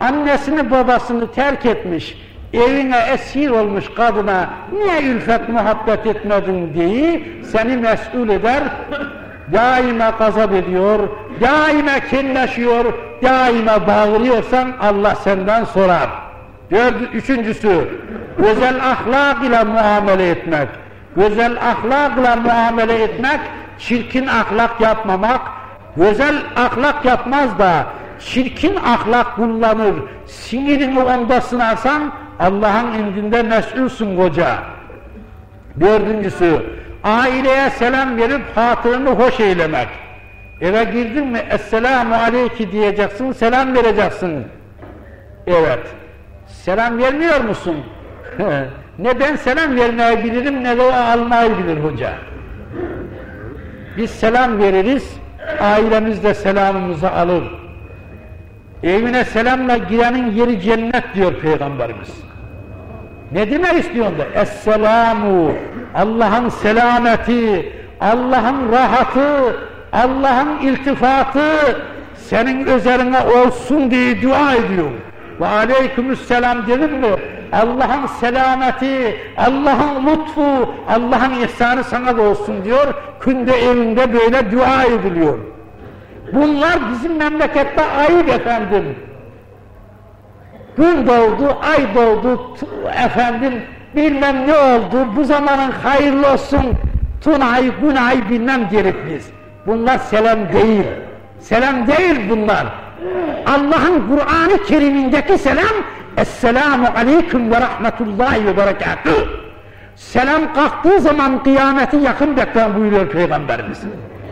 annesini babasını terk etmiş, evine esir olmuş kadına niye ülfet muhabbet etmedin diye seni mesul eder, daima gazap ediyor, daima kinleşiyor, daima bağırıyorsan Allah senden sorar. Dördü, üçüncüsü, güzel ahlak ile muamele etmek. Güzel ahlakla muamele etmek, çirkin ahlak yapmamak, güzel ahlak yapmaz da çirkin ahlak kullanır, sinirini onda sınarsan Allah'ın indinde mesulsün koca. Dördüncüsü, Aileye selam verip hatırını hoş eylemek. Eve girdin mi Esselamu Aleyki diyeceksin, selam vereceksin. Evet. Selam vermiyor musun? <laughs> ne ben selam vermeyi bilirim ne de almayı bilir hoca. Biz selam veririz, ailemiz de selamımızı alır. Evine selamla girenin yeri cennet diyor Peygamberimiz. Ne demek istiyorsun da? Esselamu, Allah'ın selameti, Allah'ın rahatı, Allah'ın iltifatı senin üzerine olsun diye dua ediyor. Ve aleykümüsselam dedim mi? Allah'ın selameti, Allah'ın lütfu, Allah'ın ihsanı sana da olsun diyor. Günde evinde böyle dua ediliyor. Bunlar bizim memlekette ayıp efendim. Gün doğdu, ay doğdu, efendim bilmem ne oldu, bu zamanın hayırlı olsun, tunay, günay bilmem derik biz. Bunlar selam değil. Selam değil bunlar. Allah'ın Kur'an-ı Kerim'indeki selam Esselamu Aleyküm ve Rahmetullahi ve Berekatuhu. Selam kalktığı zaman kıyameti yakın bekler buyuruyor Peygamberimiz.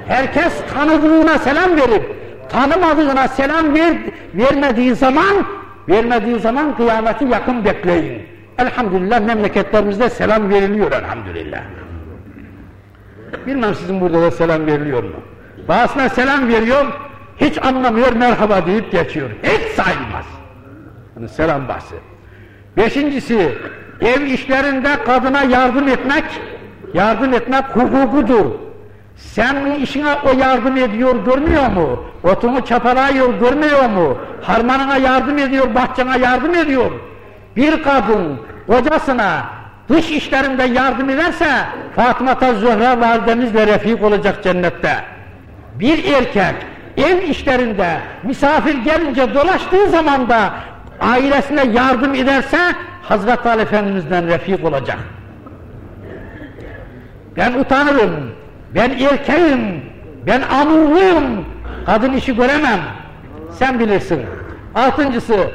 Herkes tanıdığına selam verip tanımadığına selam ver, vermediği zaman vermediği zaman kıyameti yakın bekleyin. Elhamdülillah memleketlerimizde selam veriliyor elhamdülillah. Bilmem sizin burada da selam veriliyor mu? Bazısına selam veriyor, hiç anlamıyor, merhaba deyip geçiyor. Hiç sayılmaz. Yani selam bahsi. Beşincisi, ev işlerinde kadına yardım etmek, yardım etmek hukukudur. Senin işine o yardım ediyor, görmüyor mu? Otunu çapalıyor, görmüyor mu? Harmanına yardım ediyor, bahçene yardım ediyor. Bir kadın kocasına dış işlerinde yardım ederse Fatıma Zöhra validemizle refik olacak cennette. Bir erkek ev işlerinde misafir gelince dolaştığı zaman da ailesine yardım ederse Hazreti Ali Efendimiz'den refik olacak. Ben utanırım, ben erkeğim, ben amurluyum, kadın işi göremem. Sen bilirsin. Altıncısı,